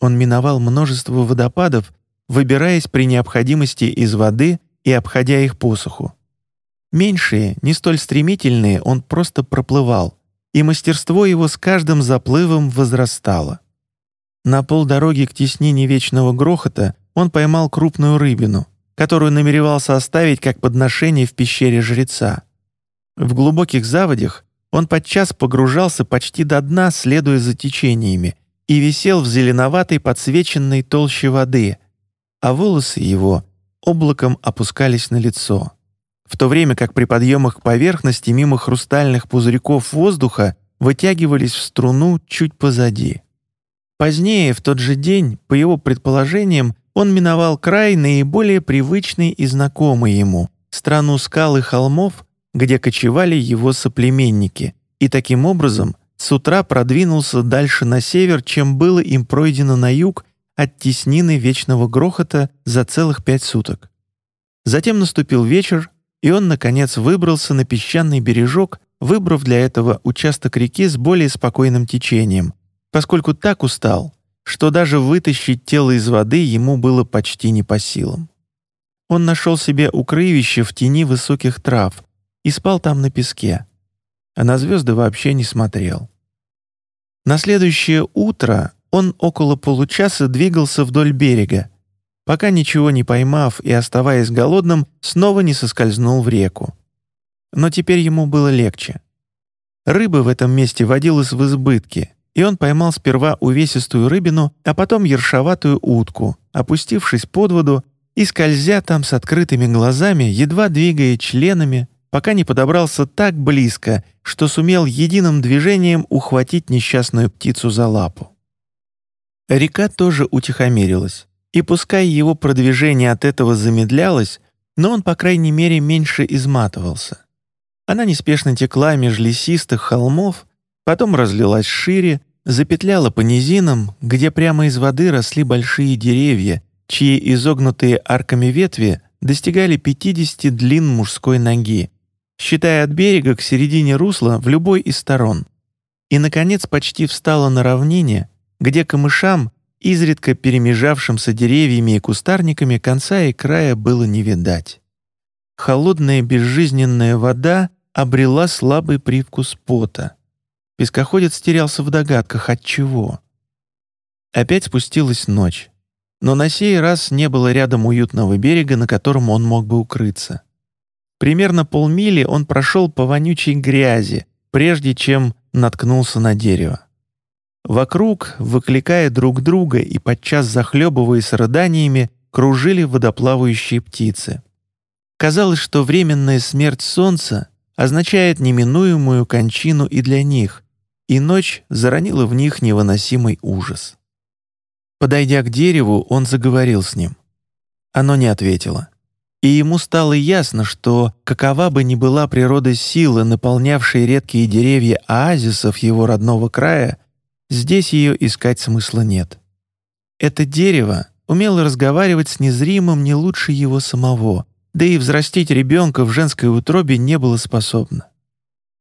Он миновал множество водопадов, выбираясь при необходимости из воды и обходя их посуху. Меньшие, не столь стремительные, он просто проплывал, и мастерство его с каждым заплывом возрастало. На полдороги к теснине вечного грохота он поймал крупную рыбину, которую намеревался оставить как подношение в пещере жреца. В глубоких заводях он подчас погружался почти до дна, следуя за течениями, и висел в зеленоватой подсвеченной толще воды, а волосы его облаком опускались на лицо. В то время как при подъемах к поверхности мимо хрустальных пузырьков воздуха вытягивались в струну чуть позади. Позднее, в тот же день, по его предположениям, он миновал край наиболее привычный и знакомый ему, страну скал и холмов, где кочевали его соплеменники, и таким образом с утра продвинулся дальше на север, чем было им пройдено на юг от теснины вечного грохота за целых пять суток. Затем наступил вечер, и он, наконец, выбрался на песчаный бережок, выбрав для этого участок реки с более спокойным течением, поскольку так устал, что даже вытащить тело из воды ему было почти не по силам. Он нашел себе укрывище в тени высоких трав и спал там на песке, а на звезды вообще не смотрел. На следующее утро он около получаса двигался вдоль берега, пока ничего не поймав и оставаясь голодным, снова не соскользнул в реку. Но теперь ему было легче. Рыбы в этом месте водилось в избытке, и он поймал сперва увесистую рыбину, а потом ершоватую утку, опустившись под воду и скользя там с открытыми глазами, едва двигая членами, пока не подобрался так близко, что сумел единым движением ухватить несчастную птицу за лапу. Река тоже утихомирилась, и пускай его продвижение от этого замедлялось, но он, по крайней мере, меньше изматывался. Она неспешно текла меж лесистых холмов, Потом разлилась шире, запетляла по низинам, где прямо из воды росли большие деревья, чьи изогнутые арками ветви достигали 50 длин мужской ноги, считая от берега к середине русла в любой из сторон. И, наконец, почти встала на равнине, где камышам, изредка перемежавшимся деревьями и кустарниками, конца и края было не видать. Холодная безжизненная вода обрела слабый привкус пота. Пескоходец терялся в догадках, от чего. Опять спустилась ночь, но на сей раз не было рядом уютного берега, на котором он мог бы укрыться. Примерно полмили он прошел по вонючей грязи, прежде чем наткнулся на дерево. Вокруг, выкликая друг друга и подчас захлебываясь рыданиями, кружили водоплавающие птицы. Казалось, что временная смерть солнца означает неминуемую кончину и для них, и ночь заронила в них невыносимый ужас. Подойдя к дереву, он заговорил с ним. Оно не ответило. И ему стало ясно, что какова бы ни была природа силы, наполнявшей редкие деревья оазисов его родного края, здесь ее искать смысла нет. Это дерево умело разговаривать с незримым не лучше его самого, да и взрастить ребенка в женской утробе не было способно.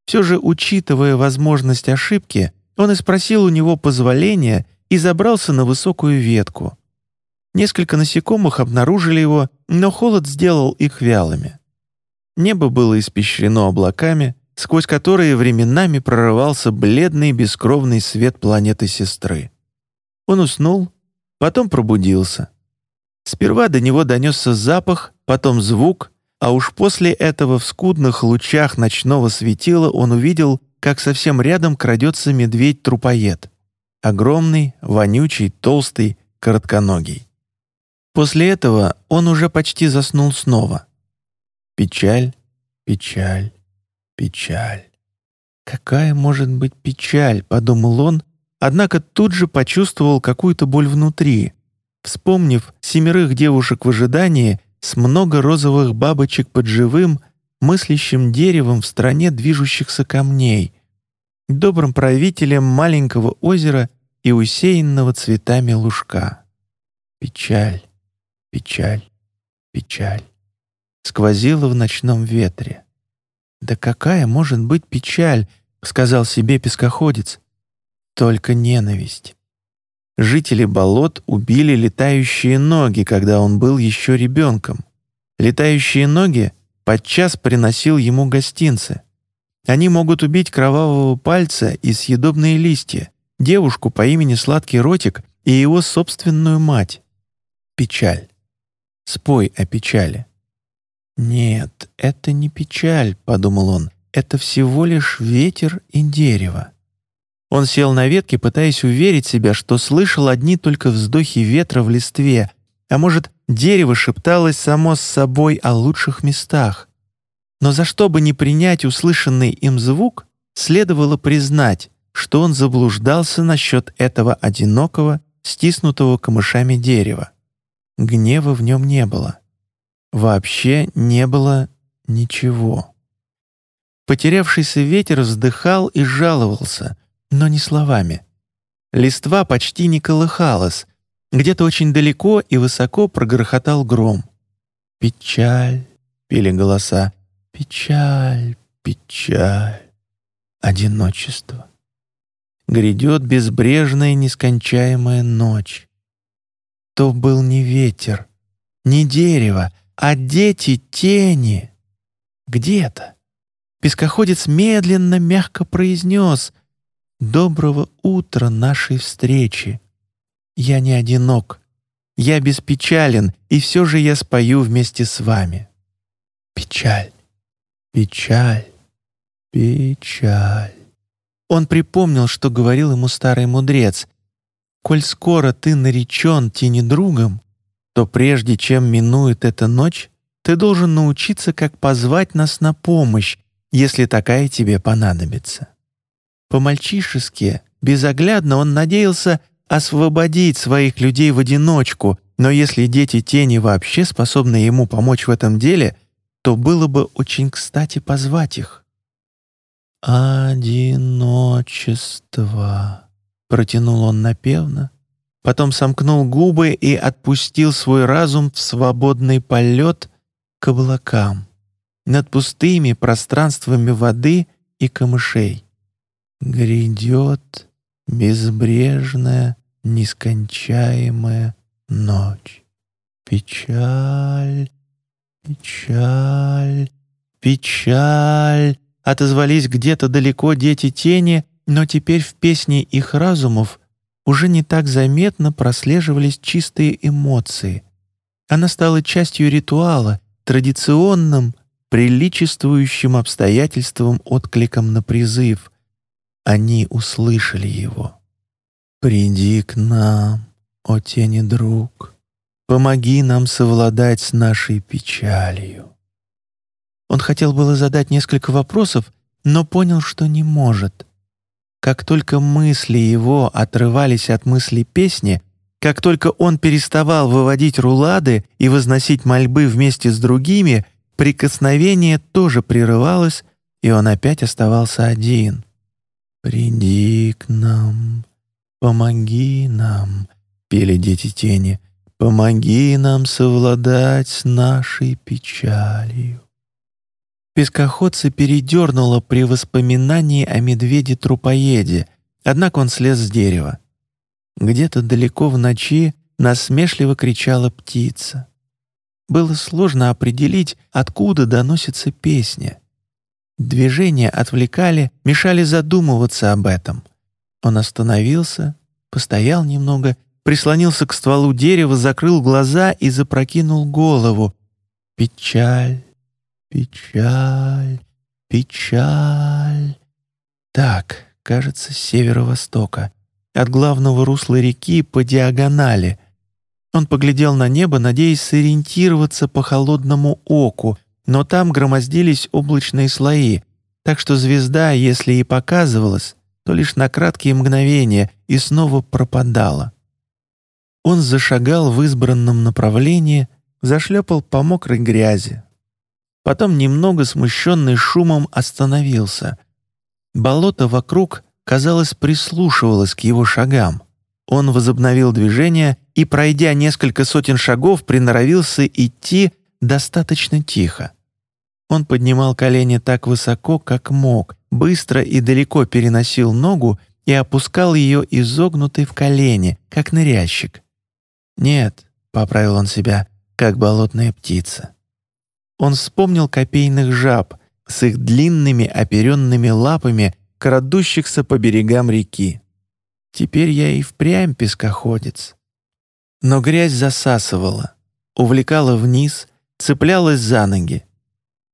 Все же, учитывая возможность ошибки, он и спросил у него позволения и забрался на высокую ветку. Несколько насекомых обнаружили его, но холод сделал их вялыми. Небо было испещрено облаками, сквозь которые временами прорывался бледный бескровный свет планеты сестры. Он уснул, потом пробудился. Сперва до него донесся запах, потом звук, а уж после этого в скудных лучах ночного светила он увидел, как совсем рядом крадется медведь-трупоед. Огромный, вонючий, толстый, коротконогий. После этого он уже почти заснул снова. Печаль, печаль, печаль. «Какая может быть печаль?» — подумал он, однако тут же почувствовал какую-то боль внутри. Вспомнив семерых девушек в ожидании — с много розовых бабочек под живым, мыслящим деревом в стране движущихся камней, добрым правителем маленького озера и усеянного цветами лужка. Печаль, печаль, печаль сквозила в ночном ветре. «Да какая может быть печаль?» — сказал себе пескоходец. «Только ненависть». жители болот убили летающие ноги, когда он был еще ребенком. Летающие ноги подчас приносил ему гостинцы. Они могут убить кровавого пальца и съедобные листья, девушку по имени Сладкий Ротик и его собственную мать. Печаль. Спой о печали. «Нет, это не печаль», — подумал он, — «это всего лишь ветер и дерево». Он сел на ветке, пытаясь уверить себя, что слышал одни только вздохи ветра в листве, а может, дерево шепталось само с собой о лучших местах. Но за что бы ни принять услышанный им звук, следовало признать, что он заблуждался насчет этого одинокого, стиснутого камышами дерева. Гнева в нем не было. Вообще не было ничего. Потерявшийся ветер вздыхал и жаловался, но не словами. Листва почти не колыхалась, где-то очень далеко и высоко прогрохотал гром. «Печаль», — пели голоса, «печаль, печаль, одиночество». Грядет безбрежная нескончаемая ночь. То был не ветер, не дерево, а дети тени. Где-то. Пескоходец медленно, мягко произнес «Доброго утра нашей встречи! Я не одинок, я беспечален, и все же я спою вместе с вами. Печаль, печаль, печаль». Он припомнил, что говорил ему старый мудрец. «Коль скоро ты наречен тенедругом, то прежде чем минует эта ночь, ты должен научиться, как позвать нас на помощь, если такая тебе понадобится». По-мальчишески, безоглядно он надеялся освободить своих людей в одиночку, но если дети тени вообще способны ему помочь в этом деле, то было бы очень кстати позвать их. «Одиночество», — протянул он напевно, потом сомкнул губы и отпустил свой разум в свободный полет к облакам над пустыми пространствами воды и камышей. Грядет безбрежная, нескончаемая ночь. Печаль, печаль, печаль. Отозвались где-то далеко дети тени, но теперь в песне их разумов уже не так заметно прослеживались чистые эмоции. Она стала частью ритуала, традиционным, приличествующим обстоятельствам откликом на призыв — они услышали его. «Приди к нам, о тени друг, помоги нам совладать с нашей печалью». Он хотел было задать несколько вопросов, но понял, что не может. Как только мысли его отрывались от мысли песни, как только он переставал выводить рулады и возносить мольбы вместе с другими, прикосновение тоже прерывалось, и он опять оставался один — «Приди к нам, помоги нам», — пели дети тени, «помоги нам совладать с нашей печалью». Пескоходца передернуло при воспоминании о медведе-трупоеде, однако он слез с дерева. Где-то далеко в ночи насмешливо кричала птица. Было сложно определить, откуда доносится песня. Движения отвлекали, мешали задумываться об этом. Он остановился, постоял немного, прислонился к стволу дерева, закрыл глаза и запрокинул голову. Печаль, печаль, печаль. Так, кажется, с северо-востока. От главного русла реки по диагонали. Он поглядел на небо, надеясь сориентироваться по холодному оку — но там громоздились облачные слои, так что звезда, если и показывалась, то лишь на краткие мгновения и снова пропадала. Он зашагал в избранном направлении, зашлепал по мокрой грязи. Потом, немного смущенный шумом, остановился. Болото вокруг, казалось, прислушивалось к его шагам. Он возобновил движение и, пройдя несколько сотен шагов, приноровился идти достаточно тихо. Он поднимал колени так высоко, как мог, быстро и далеко переносил ногу и опускал ее изогнутой в колени, как ныряльщик. «Нет», — поправил он себя, — «как болотная птица». Он вспомнил копейных жаб с их длинными оперенными лапами, крадущихся по берегам реки. Теперь я и впрямь пескоходец. Но грязь засасывала, увлекала вниз, цеплялась за ноги.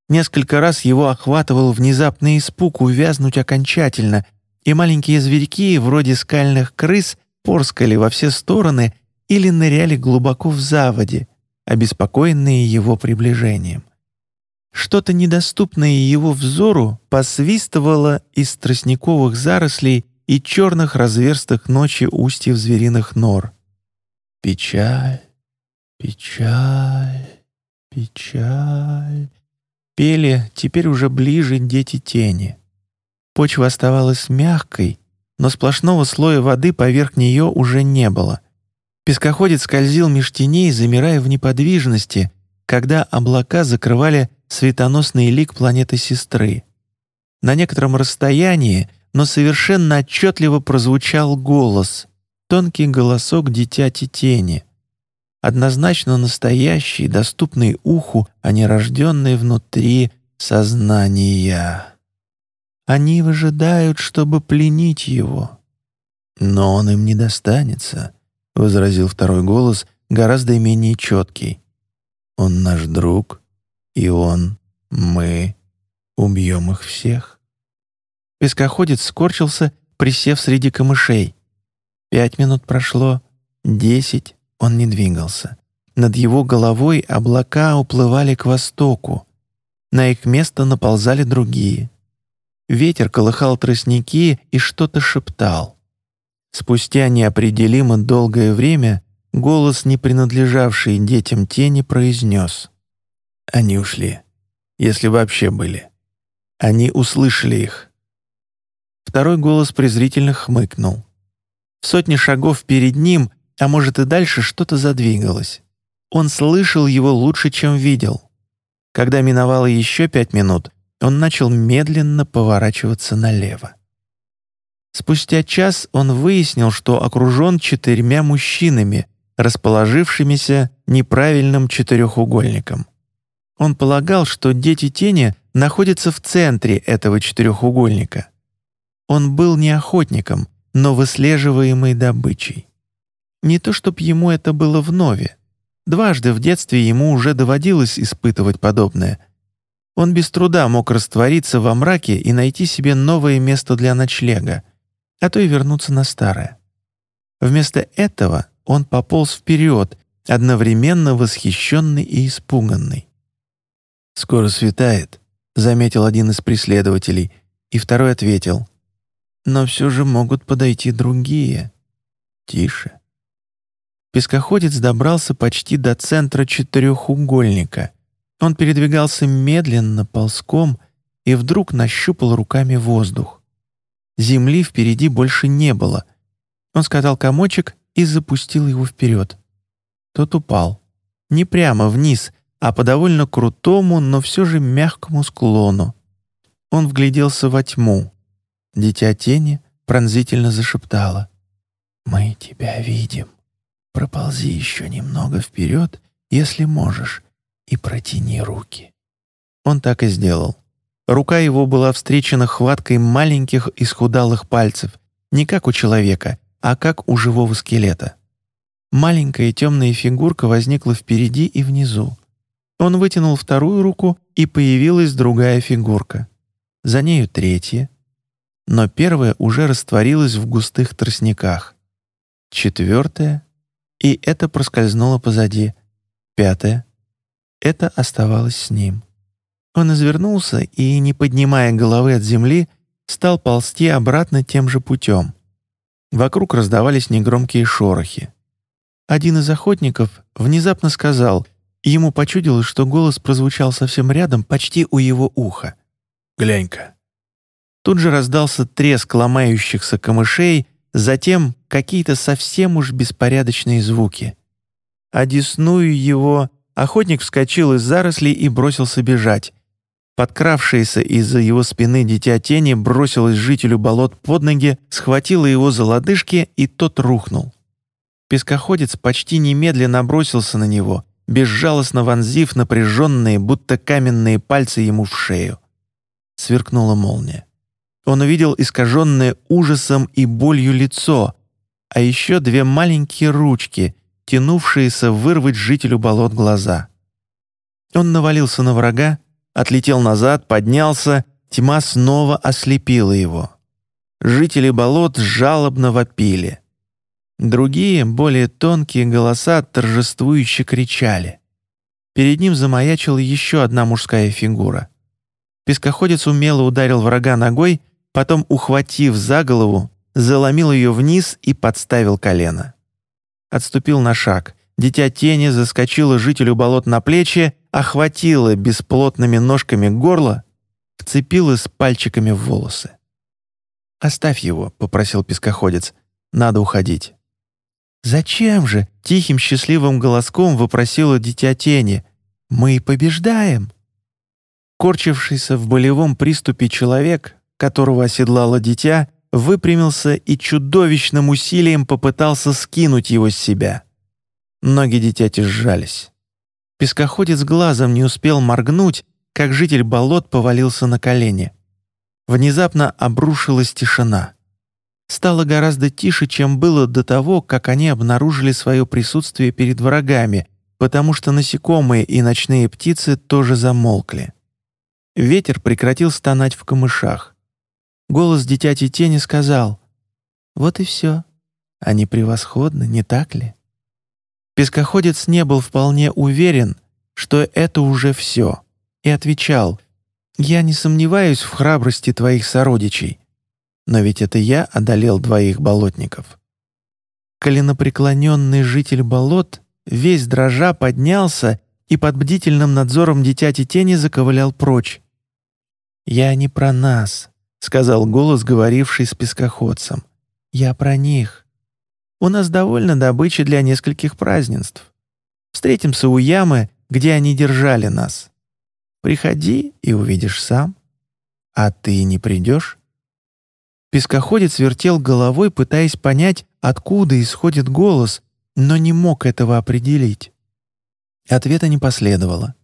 Несколько раз его охватывал внезапный испуг увязнуть окончательно, и маленькие зверьки, вроде скальных крыс, порскали во все стороны или ныряли глубоко в заводе, обеспокоенные его приближением. Что-то недоступное его взору посвистывало из тростниковых зарослей и черных разверстых ночи устьев звериных нор. «Печаль, печаль, печаль», пели теперь уже ближе дети тени. Почва оставалась мягкой, но сплошного слоя воды поверх нее уже не было. Пескоходец скользил меж теней, замирая в неподвижности, когда облака закрывали светоносный лик планеты-сестры. На некотором расстоянии, но совершенно отчетливо прозвучал голос, тонкий голосок дитяти тени — однозначно настоящий, доступный уху, а не рожденный внутри сознания. Они выжидают, чтобы пленить его. Но он им не достанется, — возразил второй голос, гораздо менее четкий. Он наш друг, и он, мы, убьем их всех. Пескоходец скорчился, присев среди камышей. Пять минут прошло, десять, он не двигался. Над его головой облака уплывали к востоку. На их место наползали другие. Ветер колыхал тростники и что-то шептал. Спустя неопределимо долгое время голос, не принадлежавший детям тени, произнес. Они ушли, если вообще были. Они услышали их. Второй голос презрительно хмыкнул. В сотне шагов перед ним а может и дальше что-то задвигалось. Он слышал его лучше, чем видел. Когда миновало еще пять минут, он начал медленно поворачиваться налево. Спустя час он выяснил, что окружен четырьмя мужчинами, расположившимися неправильным четырехугольником. Он полагал, что дети тени находятся в центре этого четырехугольника. Он был не охотником, но выслеживаемой добычей. Не то чтоб ему это было вновь. Дважды в детстве ему уже доводилось испытывать подобное. Он без труда мог раствориться во мраке и найти себе новое место для ночлега, а то и вернуться на старое. Вместо этого он пополз вперед, одновременно восхищенный и испуганный. «Скоро светает», — заметил один из преследователей, и второй ответил. «Но все же могут подойти другие». «Тише, Пескоходец добрался почти до центра четырехугольника. Он передвигался медленно, ползком, и вдруг нащупал руками воздух. Земли впереди больше не было. Он скатал комочек и запустил его вперед. Тот упал. Не прямо вниз, а по довольно крутому, но все же мягкому склону. Он вгляделся во тьму. Дитя тени пронзительно зашептало. «Мы тебя видим». Проползи еще немного вперед, если можешь, и протяни руки». Он так и сделал. Рука его была встречена хваткой маленьких исхудалых пальцев, не как у человека, а как у живого скелета. Маленькая темная фигурка возникла впереди и внизу. Он вытянул вторую руку, и появилась другая фигурка. За нею третья. Но первая уже растворилась в густых тростниках. Четвертая и это проскользнуло позади. Пятое. Это оставалось с ним. Он извернулся и, не поднимая головы от земли, стал ползти обратно тем же путем. Вокруг раздавались негромкие шорохи. Один из охотников внезапно сказал, и ему почудилось, что голос прозвучал совсем рядом, почти у его уха. «Глянь-ка». Тут же раздался треск ломающихся камышей, Затем какие-то совсем уж беспорядочные звуки. Одесную его охотник вскочил из зарослей и бросился бежать. Подкравшееся из-за его спины дитя тени бросилось жителю болот под ноги, схватило его за лодыжки, и тот рухнул. Пескоходец почти немедленно бросился на него, безжалостно вонзив напряженные, будто каменные пальцы ему в шею. Сверкнула молния. Он увидел искаженное ужасом и болью лицо, а еще две маленькие ручки, тянувшиеся вырвать жителю болот глаза. Он навалился на врага, отлетел назад, поднялся, тьма снова ослепила его. Жители болот жалобно вопили. Другие, более тонкие голоса торжествующе кричали. Перед ним замаячила еще одна мужская фигура. Пескоходец умело ударил врага ногой, потом, ухватив за голову, заломил ее вниз и подставил колено. Отступил на шаг. Дитя тени заскочило жителю болот на плечи, охватило бесплотными ножками горло, вцепилось пальчиками в волосы. «Оставь его», — попросил пескоходец. «Надо уходить». «Зачем же?» — тихим счастливым голоском вопросило дитя тени. «Мы побеждаем». Корчившийся в болевом приступе человек, которого оседлало дитя, выпрямился и чудовищным усилием попытался скинуть его с себя. Ноги дитяти сжались. Пескоходец глазом не успел моргнуть, как житель болот повалился на колени. Внезапно обрушилась тишина. Стало гораздо тише, чем было до того, как они обнаружили свое присутствие перед врагами, потому что насекомые и ночные птицы тоже замолкли. Ветер прекратил стонать в камышах. Голос дитяти тени сказал «Вот и все. Они превосходны, не так ли?» Пескоходец не был вполне уверен, что это уже все, и отвечал «Я не сомневаюсь в храбрости твоих сородичей, но ведь это я одолел двоих болотников». Коленопреклоненный житель болот весь дрожа поднялся и под бдительным надзором дитяти тени заковылял прочь. «Я не про нас», сказал голос, говоривший с пескоходцем. «Я про них. У нас довольно добычи для нескольких празднеств. Встретимся у ямы, где они держали нас. Приходи и увидишь сам. А ты не придешь?» Пескоходец вертел головой, пытаясь понять, откуда исходит голос, но не мог этого определить. Ответа не последовало.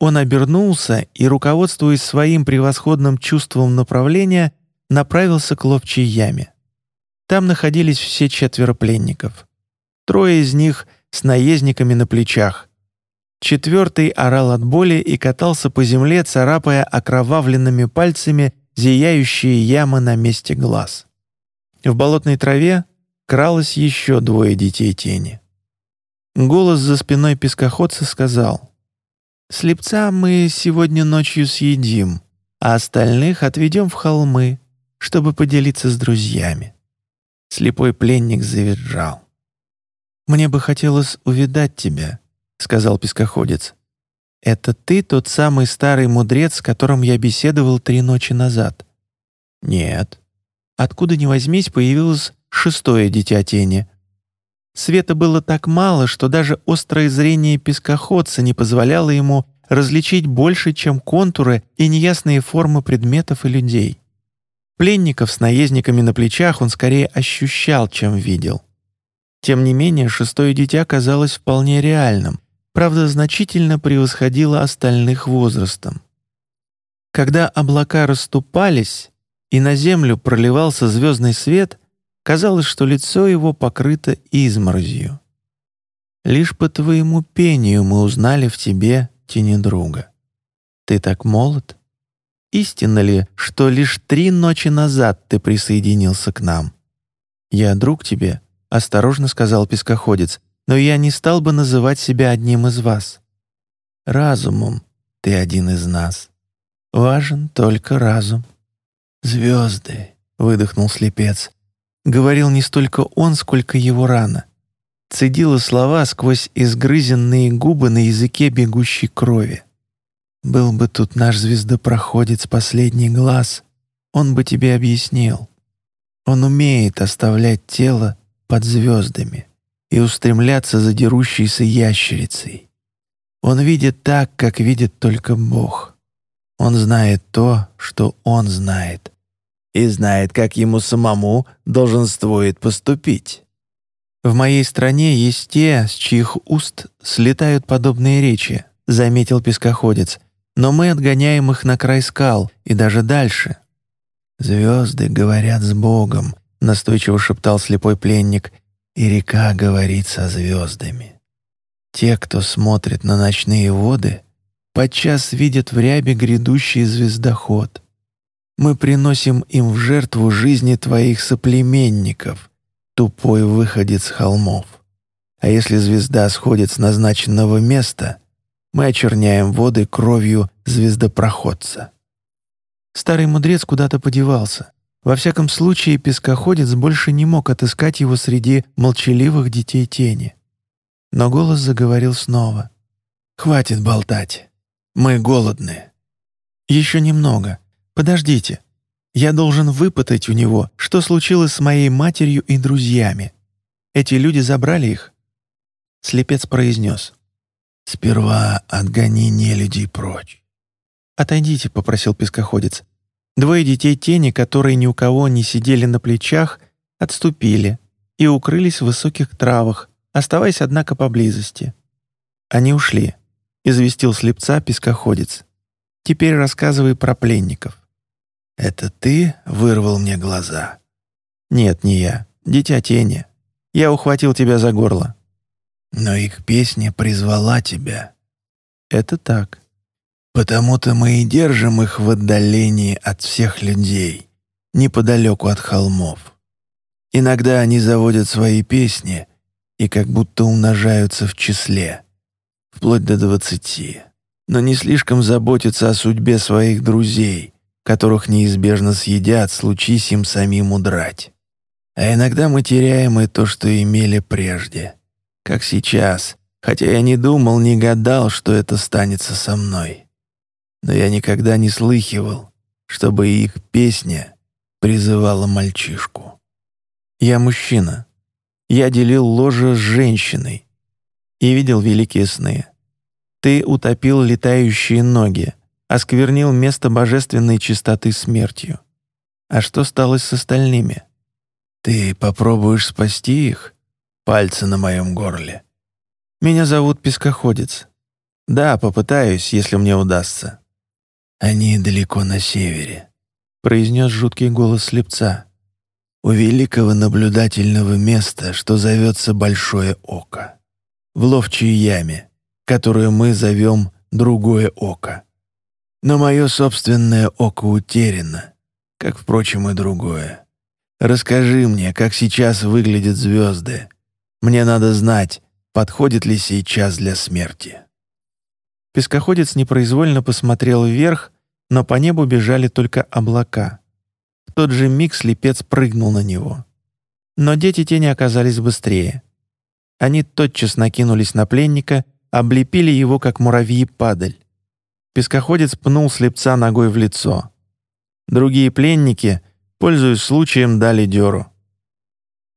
Он обернулся и, руководствуясь своим превосходным чувством направления, направился к ловчей яме. Там находились все четверо пленников. Трое из них с наездниками на плечах. Четвертый орал от боли и катался по земле, царапая окровавленными пальцами зияющие ямы на месте глаз. В болотной траве кралось еще двое детей тени. Голос за спиной пескоходца сказал Слепца мы сегодня ночью съедим, а остальных отведем в холмы, чтобы поделиться с друзьями». Слепой пленник завизжал. «Мне бы хотелось увидать тебя», — сказал пескоходец. «Это ты тот самый старый мудрец, с которым я беседовал три ночи назад?» «Нет». Откуда ни возьмись, появилось шестое дитя тени, Света было так мало, что даже острое зрение пескоходца не позволяло ему различить больше, чем контуры и неясные формы предметов и людей. Пленников с наездниками на плечах он скорее ощущал, чем видел. Тем не менее, шестое дитя казалось вполне реальным, правда, значительно превосходило остальных возрастом. Когда облака расступались, и на землю проливался звездный свет — Казалось, что лицо его покрыто изморозью. Лишь по твоему пению мы узнали в тебе тени друга. Ты так молод. Истинно ли, что лишь три ночи назад ты присоединился к нам? Я друг тебе, — осторожно сказал пескоходец, но я не стал бы называть себя одним из вас. Разумом ты один из нас. Важен только разум. «Звезды», — выдохнул слепец, говорил не столько он, сколько его рана. Цедила слова сквозь изгрызенные губы на языке бегущей крови. «Был бы тут наш звездопроходец последний глаз, он бы тебе объяснил. Он умеет оставлять тело под звездами и устремляться за дерущейся ящерицей. Он видит так, как видит только Бог. Он знает то, что он знает. И знает, как ему самому долженствует поступить. В моей стране есть те, с чьих уст слетают подобные речи, заметил пескоходец, но мы отгоняем их на край скал и даже дальше. Звезды говорят с Богом, настойчиво шептал слепой пленник, и река говорит со звездами. Те, кто смотрит на ночные воды, подчас видят в рябе грядущий звездоход. Мы приносим им в жертву жизни твоих соплеменников, тупой выходец холмов. А если звезда сходит с назначенного места, мы очерняем воды кровью звездопроходца. Старый мудрец куда-то подевался. Во всяком случае, пескоходец больше не мог отыскать его среди молчаливых детей тени. Но голос заговорил снова. «Хватит болтать. Мы голодны. Еще немного. Подождите. Я должен выпытать у него, что случилось с моей матерью и друзьями. Эти люди забрали их?» Слепец произнес. «Сперва отгони нелюдей прочь». «Отойдите», — попросил пескоходец. Двое детей тени, которые ни у кого не сидели на плечах, отступили и укрылись в высоких травах, оставаясь, однако, поблизости. Они ушли известил слепца пескоходец. «Теперь рассказывай про пленников». «Это ты вырвал мне глаза?» «Нет, не я. Дитя тени. Я ухватил тебя за горло». «Но их песня призвала тебя». «Это так». «Потому-то мы и держим их в отдалении от всех людей, неподалеку от холмов. Иногда они заводят свои песни и как будто умножаются в числе» вплоть до двадцати, но не слишком заботятся о судьбе своих друзей, которых неизбежно съедят, случись им самим удрать. А иногда мы теряем и то, что имели прежде, как сейчас, хотя я не думал, не гадал, что это станется со мной. Но я никогда не слыхивал, чтобы их песня призывала мальчишку. Я мужчина. Я делил ложе с женщиной, и видел великие сны. Ты утопил летающие ноги, осквернил место божественной чистоты смертью. А что стало с остальными? Ты попробуешь спасти их? Пальцы на моем горле. Меня зовут Пескоходец. Да, попытаюсь, если мне удастся. Они далеко на севере, произнес жуткий голос слепца. У великого наблюдательного места, что зовется Большое Око в ловчей яме, которую мы зовем «другое око». Но мое собственное око утеряно, как, впрочем, и другое. Расскажи мне, как сейчас выглядят звезды. Мне надо знать, подходит ли сейчас для смерти». Пескоходец непроизвольно посмотрел вверх, но по небу бежали только облака. В тот же миг слепец прыгнул на него. Но дети тени оказались быстрее. Они тотчас накинулись на пленника, облепили его, как муравьи падаль. Пескоходец пнул слепца ногой в лицо. Другие пленники, пользуясь случаем, дали дёру.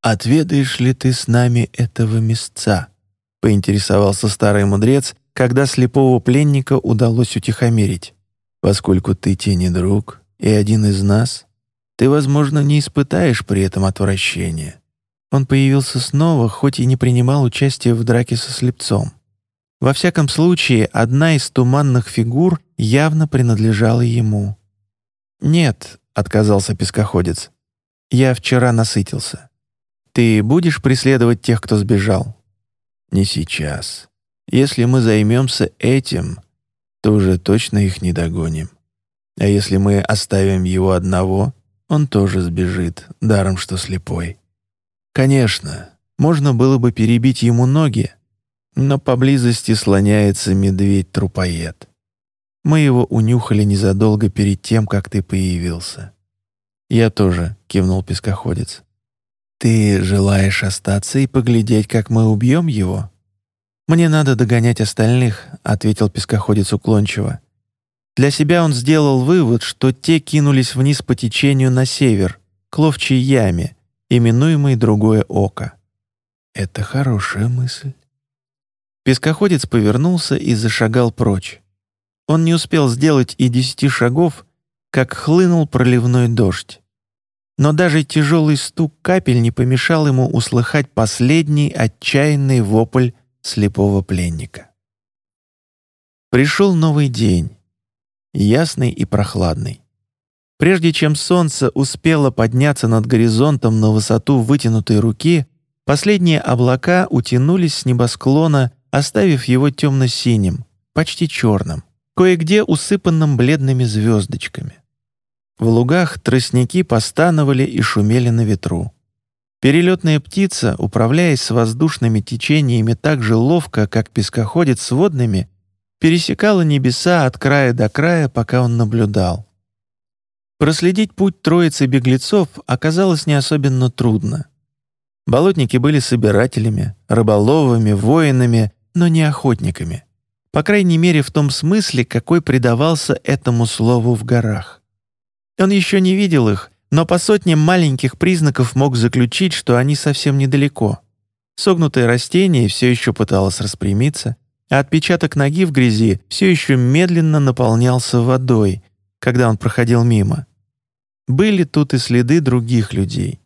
«Отведаешь ли ты с нами этого места?» — поинтересовался старый мудрец, когда слепого пленника удалось утихомирить. «Поскольку ты тени друг и один из нас, ты, возможно, не испытаешь при этом отвращения. Он появился снова, хоть и не принимал участия в драке со слепцом. Во всяком случае, одна из туманных фигур явно принадлежала ему. «Нет», — отказался пескоходец, — «я вчера насытился. Ты будешь преследовать тех, кто сбежал?» «Не сейчас. Если мы займемся этим, то уже точно их не догоним. А если мы оставим его одного, он тоже сбежит, даром что слепой. Конечно, можно было бы перебить ему ноги, но поблизости слоняется медведь-трупоед. Мы его унюхали незадолго перед тем, как ты появился. Я тоже, кивнул пескоходец. Ты желаешь остаться и поглядеть, как мы убьем его? Мне надо догонять остальных, ответил пескоходец уклончиво. Для себя он сделал вывод, что те кинулись вниз по течению на север, к ловчей яме, именуемый «другое око». Это хорошая мысль. Пескоходец повернулся и зашагал прочь. Он не успел сделать и десяти шагов, как хлынул проливной дождь. Но даже тяжелый стук капель не помешал ему услыхать последний отчаянный вопль слепого пленника. Пришел новый день, ясный и прохладный. Прежде чем солнце успело подняться над горизонтом на высоту вытянутой руки, последние облака утянулись с небосклона, оставив его темно-синим, почти черным, кое-где усыпанным бледными звездочками. В лугах тростники постановали и шумели на ветру. Перелетная птица, управляясь с воздушными течениями так же ловко, как пескоходец с водными, пересекала небеса от края до края, пока он наблюдал. Проследить путь троицы беглецов оказалось не особенно трудно. Болотники были собирателями, рыболовами, воинами, но не охотниками. По крайней мере, в том смысле, какой придавался этому слову в горах. Он еще не видел их, но по сотне маленьких признаков мог заключить, что они совсем недалеко. Согнутое растение все еще пыталось распрямиться, а отпечаток ноги в грязи все еще медленно наполнялся водой, когда он проходил мимо. Были тут и следы других людей.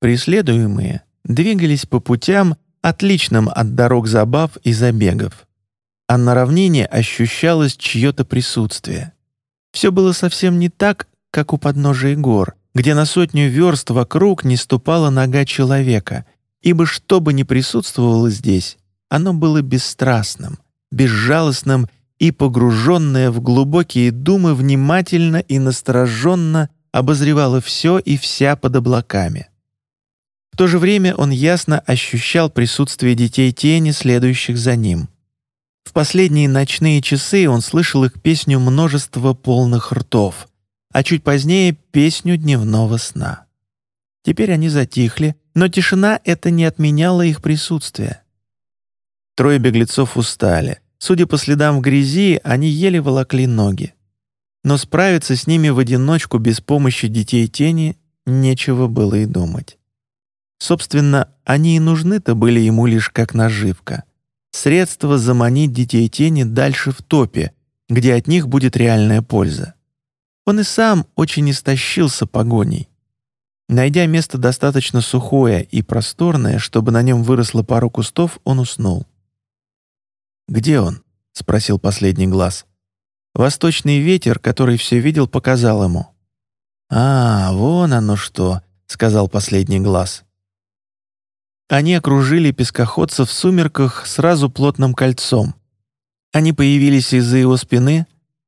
Преследуемые двигались по путям, отличным от дорог забав и забегов. А на равнине ощущалось чье-то присутствие. Все было совсем не так, как у подножия гор, где на сотню верст вокруг не ступала нога человека, ибо что бы ни присутствовало здесь, оно было бесстрастным, безжалостным и погруженное в глубокие думы внимательно и настороженно обозревало все и вся под облаками. В то же время он ясно ощущал присутствие детей тени, следующих за ним. В последние ночные часы он слышал их песню множества полных ртов, а чуть позднее песню дневного сна. Теперь они затихли, но тишина это не отменяла их присутствие. Трое беглецов устали. Судя по следам в грязи, они еле волокли ноги. Но справиться с ними в одиночку без помощи детей тени нечего было и думать. Собственно, они и нужны-то были ему лишь как наживка. Средство заманить детей тени дальше в топе, где от них будет реальная польза. Он и сам очень истощился погоней. Найдя место достаточно сухое и просторное, чтобы на нем выросло пару кустов, он уснул. «Где он?» — спросил последний глаз. Восточный ветер, который все видел, показал ему. «А, вон оно что!» — сказал последний глаз. Они окружили пескоходца в сумерках сразу плотным кольцом. Они появились из-за его спины,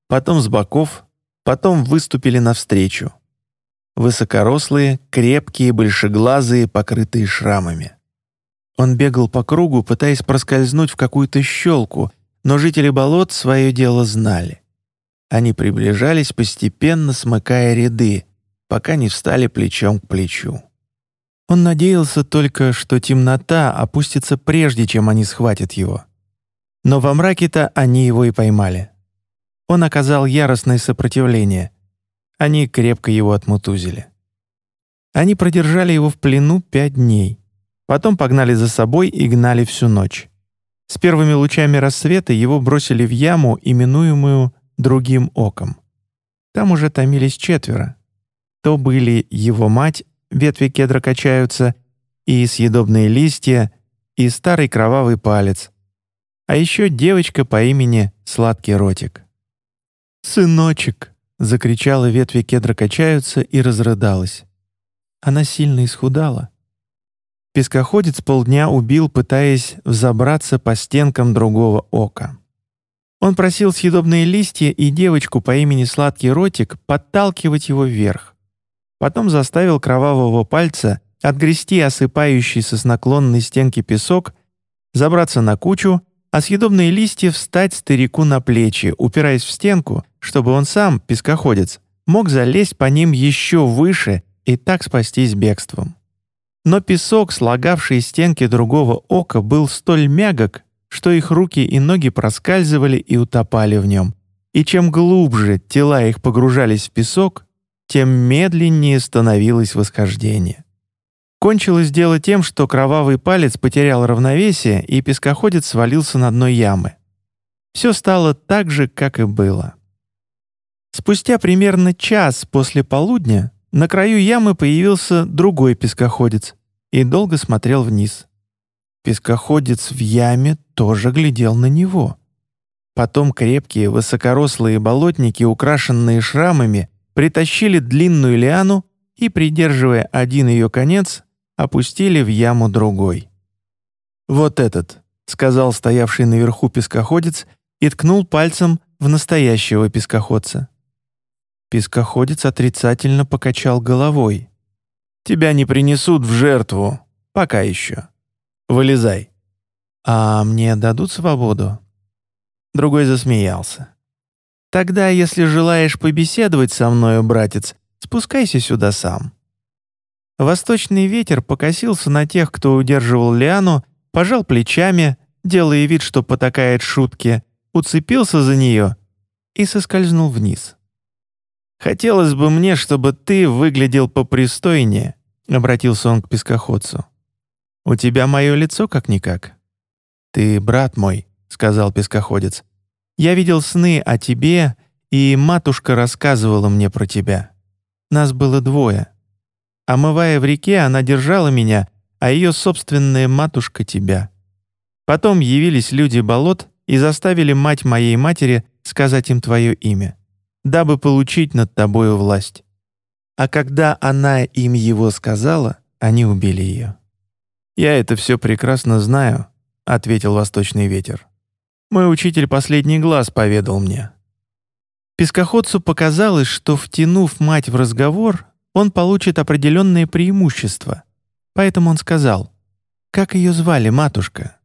потом с боков, потом выступили навстречу. Высокорослые, крепкие, большеглазые, покрытые шрамами. Он бегал по кругу, пытаясь проскользнуть в какую-то щелку, но жители болот свое дело знали. Они приближались, постепенно смыкая ряды, пока не встали плечом к плечу. Он надеялся только, что темнота опустится прежде, чем они схватят его. Но во мраке-то они его и поймали. Он оказал яростное сопротивление. Они крепко его отмутузили. Они продержали его в плену пять дней. Потом погнали за собой и гнали всю ночь. С первыми лучами рассвета его бросили в яму, именуемую «другим оком». Там уже томились четверо. То были его мать, ветви кедра качаются, и съедобные листья, и старый кровавый палец, а еще девочка по имени Сладкий Ротик. «Сыночек!» — закричала, ветви кедра качаются и разрыдалась. Она сильно исхудала. Пескоходец полдня убил, пытаясь взобраться по стенкам другого ока. Он просил съедобные листья и девочку по имени Сладкий Ротик подталкивать его вверх. Потом заставил кровавого пальца отгрести осыпающийся с наклонной стенки песок, забраться на кучу а съедобные листья встать старику на плечи, упираясь в стенку, чтобы он сам, пескоходец, мог залезть по ним еще выше и так спастись бегством. Но песок, слагавший стенки другого ока, был столь мягок, что их руки и ноги проскальзывали и утопали в нем. И чем глубже тела их погружались в песок, тем медленнее становилось восхождение. Кончилось дело тем, что кровавый палец потерял равновесие, и пескоходец свалился на дно ямы. все стало так же, как и было. Спустя примерно час после полудня на краю ямы появился другой пескоходец и долго смотрел вниз. Пескоходец в яме тоже глядел на него. Потом крепкие высокорослые болотники, украшенные шрамами, притащили длинную лиану и, придерживая один ее конец, опустили в яму другой. «Вот этот», — сказал стоявший наверху пескоходец и ткнул пальцем в настоящего пескоходца. Пескоходец отрицательно покачал головой. «Тебя не принесут в жертву. Пока еще. Вылезай». «А мне дадут свободу?» Другой засмеялся. «Тогда, если желаешь побеседовать со мною, братец, спускайся сюда сам». Восточный ветер покосился на тех, кто удерживал Лиану, пожал плечами, делая вид, что потакает шутке, уцепился за нее и соскользнул вниз. «Хотелось бы мне, чтобы ты выглядел попристойнее», — обратился он к пескоходцу. «У тебя мое лицо как-никак». «Ты брат мой», — сказал пескоходец. «Я видел сны о тебе, и матушка рассказывала мне про тебя. Нас было двое. Омывая в реке, она держала меня, а ее собственная матушка — тебя. Потом явились люди болот и заставили мать моей матери сказать им твое имя дабы получить над тобою власть. А когда она им его сказала, они убили ее. «Я это все прекрасно знаю», — ответил восточный ветер. «Мой учитель последний глаз поведал мне». Пескоходцу показалось, что, втянув мать в разговор, он получит определенные преимущества. Поэтому он сказал, «Как ее звали, матушка?»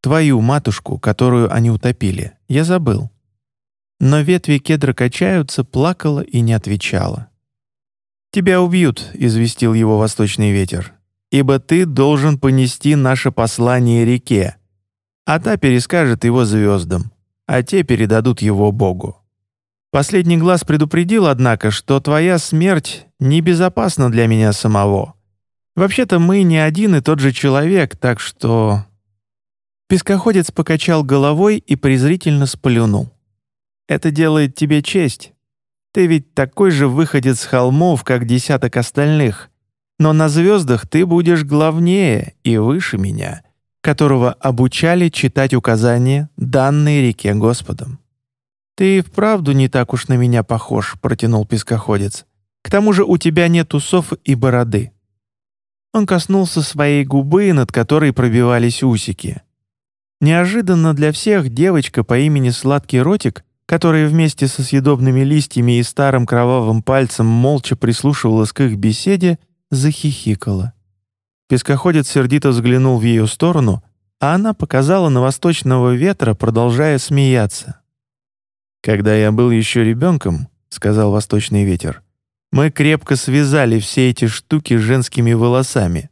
«Твою матушку, которую они утопили. Я забыл». Но ветви кедра качаются, плакала и не отвечала. «Тебя убьют», — известил его восточный ветер, «ибо ты должен понести наше послание реке, а та перескажет его звездам, а те передадут его Богу». Последний глаз предупредил, однако, что твоя смерть небезопасна для меня самого. Вообще-то мы не один и тот же человек, так что...» Пескоходец покачал головой и презрительно сплюнул. Это делает тебе честь. Ты ведь такой же выходец с холмов, как десяток остальных. Но на звездах ты будешь главнее и выше меня, которого обучали читать указания, данные реке Господом. «Ты вправду не так уж на меня похож», — протянул пескоходец. «К тому же у тебя нет усов и бороды». Он коснулся своей губы, над которой пробивались усики. Неожиданно для всех девочка по имени Сладкий Ротик которая вместе со съедобными листьями и старым кровавым пальцем молча прислушивалась к их беседе, захихикала. Пескоходец сердито взглянул в ее сторону, а она показала на восточного ветра, продолжая смеяться. «Когда я был еще ребенком», — сказал восточный ветер, «мы крепко связали все эти штуки женскими волосами,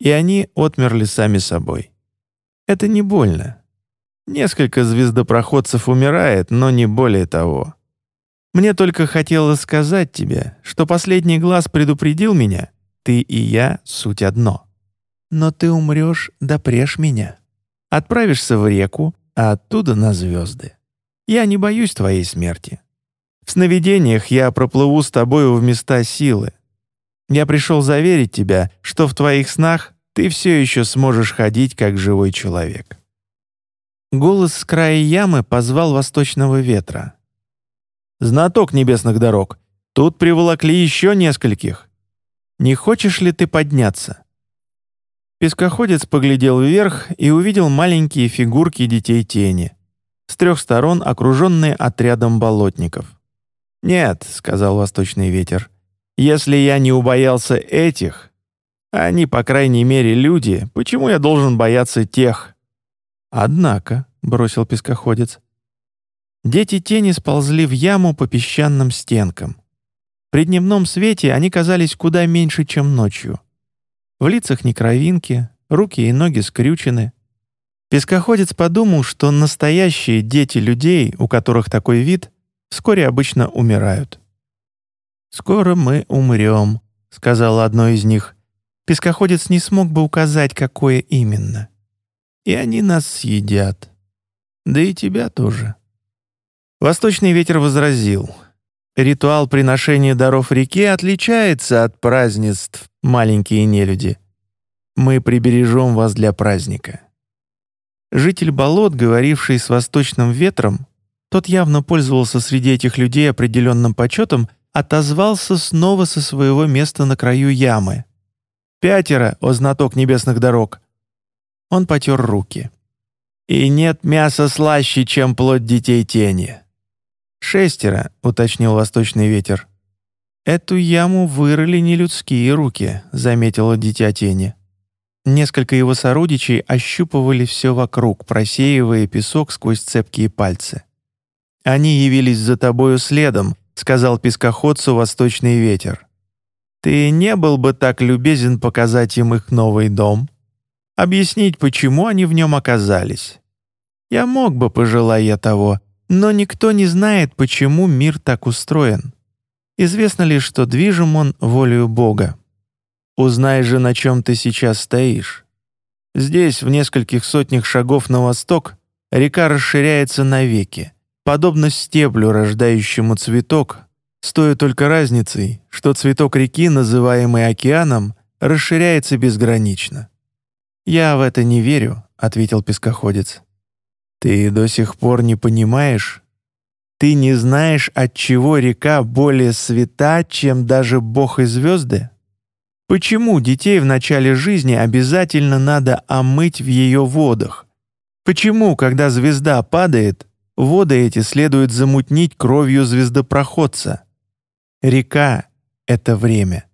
и они отмерли сами собой. Это не больно, Несколько звездопроходцев умирает, но не более того. Мне только хотелось сказать тебе, что последний глаз предупредил меня, ты и я — суть одно. Но ты умрешь допреж меня. Отправишься в реку, а оттуда на звезды. Я не боюсь твоей смерти. В сновидениях я проплыву с тобою в места силы. Я пришел заверить тебя, что в твоих снах ты все еще сможешь ходить как живой человек. Голос с края ямы позвал восточного ветра. «Знаток небесных дорог, тут приволокли еще нескольких. Не хочешь ли ты подняться?» Пескоходец поглядел вверх и увидел маленькие фигурки детей тени, с трех сторон окруженные отрядом болотников. «Нет», — сказал восточный ветер, — «если я не убоялся этих, они, по крайней мере, люди, почему я должен бояться тех, «Однако», — бросил пескоходец. Дети тени сползли в яму по песчаным стенкам. При дневном свете они казались куда меньше, чем ночью. В лицах не кровинки, руки и ноги скрючены. Пескоходец подумал, что настоящие дети людей, у которых такой вид, вскоре обычно умирают. «Скоро мы умрем», — сказала одно из них. Пескоходец не смог бы указать, какое именно и они нас съедят. Да и тебя тоже». Восточный ветер возразил. «Ритуал приношения даров реке отличается от празднеств, маленькие нелюди. Мы прибережем вас для праздника». Житель болот, говоривший с восточным ветром, тот явно пользовался среди этих людей определенным почетом, отозвался снова со своего места на краю ямы. «Пятеро, о знаток небесных дорог!» Он потер руки. «И нет мяса слаще, чем плоть детей тени». «Шестеро», — уточнил восточный ветер. «Эту яму вырыли не людские руки», — заметила дитя тени. Несколько его сородичей ощупывали все вокруг, просеивая песок сквозь цепкие пальцы. «Они явились за тобою следом», — сказал пескоходцу восточный ветер. «Ты не был бы так любезен показать им их новый дом? Объяснить, почему они в нем оказались? Я мог бы, пожелая я того, но никто не знает, почему мир так устроен. Известно лишь, что движим он волею Бога. Узнай же, на чем ты сейчас стоишь. Здесь, в нескольких сотнях шагов на восток, река расширяется навеки, подобно стеблю, рождающему цветок, с только разницей, что цветок реки, называемый океаном, расширяется безгранично. «Я в это не верю», — ответил пескоходец. «Ты до сих пор не понимаешь? Ты не знаешь, от чего река более свята, чем даже Бог и звезды?» Почему детей в начале жизни обязательно надо омыть в ее водах? Почему, когда звезда падает, воды эти следует замутнить кровью звездопроходца? Река — это время,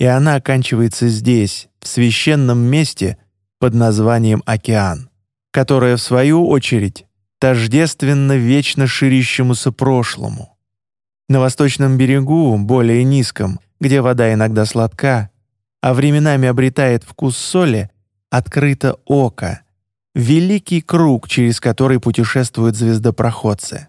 и она оканчивается здесь, в священном месте под названием океан, которое, в свою очередь, тождественно вечно ширящемуся прошлому. На восточном берегу, более низком, где вода иногда сладка, а временами обретает вкус соли, открыто око, великий круг, через который путешествуют звездопроходцы.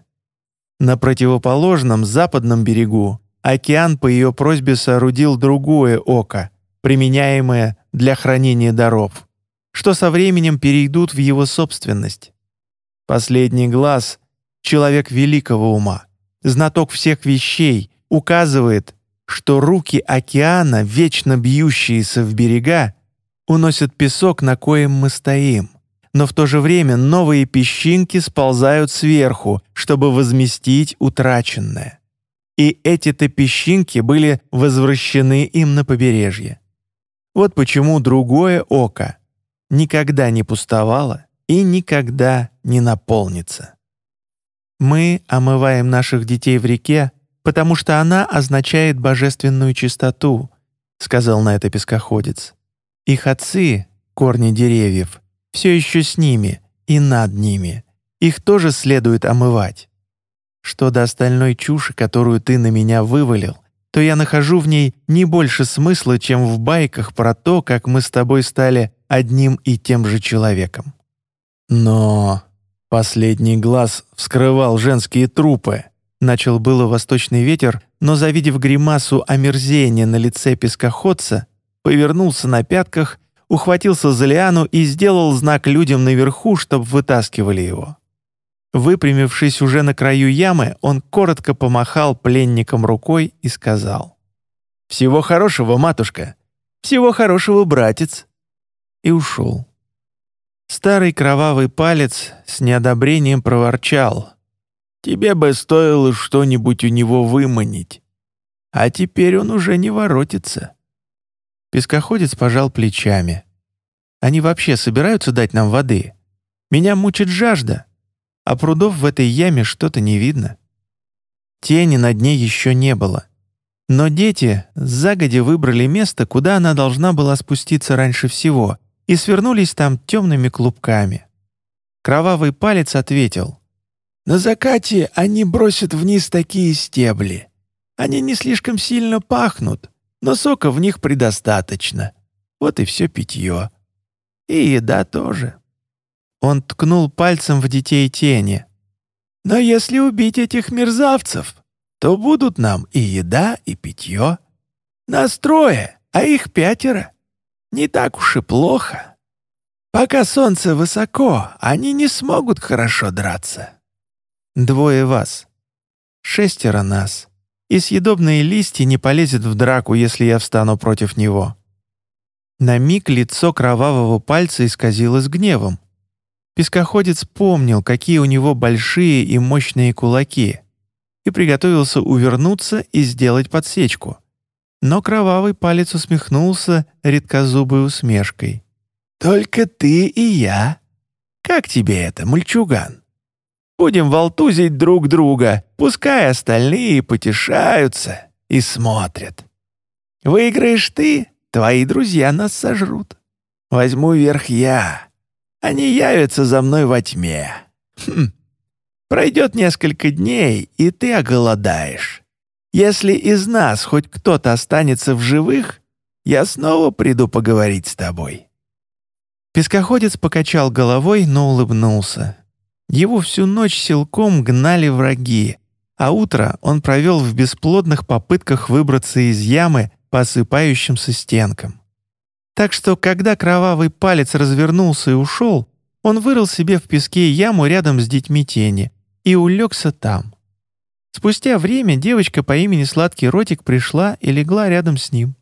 На противоположном западном берегу океан по ее просьбе соорудил другое око, применяемое для хранения даров, что со временем перейдут в его собственность. Последний глаз — человек великого ума, знаток всех вещей, указывает, что руки океана, вечно бьющиеся в берега, уносят песок, на коем мы стоим, но в то же время новые песчинки сползают сверху, чтобы возместить утраченное. И эти-то песчинки были возвращены им на побережье. Вот почему другое око никогда не пустовало и никогда не наполнится. Мы омываем наших детей в реке, потому что она означает божественную чистоту», — сказал на это пескоходец. «Их отцы, корни деревьев, все еще с ними и над ними. Их тоже следует омывать. Что до остальной чуши, которую ты на меня вывалил, то я нахожу в ней не больше смысла, чем в байках про то, как мы с тобой стали одним и тем же человеком. Но последний глаз вскрывал женские трупы, Начал было восточный ветер, но, завидев гримасу омерзения на лице пескоходца, повернулся на пятках, ухватился за лиану и сделал знак людям наверху, чтобы вытаскивали его. Выпрямившись уже на краю ямы, он коротко помахал пленникам рукой и сказал «Всего хорошего, матушка! Всего хорошего, братец!» И ушел. Старый кровавый палец с неодобрением проворчал, Тебе бы стоило что-нибудь у него выманить. А теперь он уже не воротится». Пескоходец пожал плечами. «Они вообще собираются дать нам воды? Меня мучит жажда, а прудов в этой яме что-то не видно». Тени на дне еще не было. Но дети загодя выбрали место, куда она должна была спуститься раньше всего, и свернулись там темными клубками. Кровавый палец ответил — на закате они бросят вниз такие стебли. Они не слишком сильно пахнут, но сока в них предостаточно. Вот и все питье. И еда тоже. Он ткнул пальцем в детей тени. Но если убить этих мерзавцев, то будут нам и еда, и питье. Нас трое, а их пятеро. Не так уж и плохо. Пока солнце высоко, они не смогут хорошо драться». «Двое вас. Шестеро нас. И съедобные листья не полезет в драку, если я встану против него». На миг лицо кровавого пальца исказилось гневом. Пескоходец помнил, какие у него большие и мощные кулаки, и приготовился увернуться и сделать подсечку. Но кровавый палец усмехнулся редкозубой усмешкой. «Только ты и я. Как тебе это, мальчуган? Будем волтузить друг друга, пускай остальные потешаются и смотрят. Выиграешь ты, твои друзья нас сожрут. Возьму верх я. Они явятся за мной во тьме. Хм. Пройдет несколько дней, и ты оголодаешь. Если из нас хоть кто-то останется в живых, я снова приду поговорить с тобой». Пескоходец покачал головой, но улыбнулся. Его всю ночь силком гнали враги, а утро он провел в бесплодных попытках выбраться из ямы по осыпающимся стенкам. Так что, когда кровавый палец развернулся и ушел, он вырыл себе в песке яму рядом с детьми тени и улегся там. Спустя время девочка по имени Сладкий Ротик пришла и легла рядом с ним.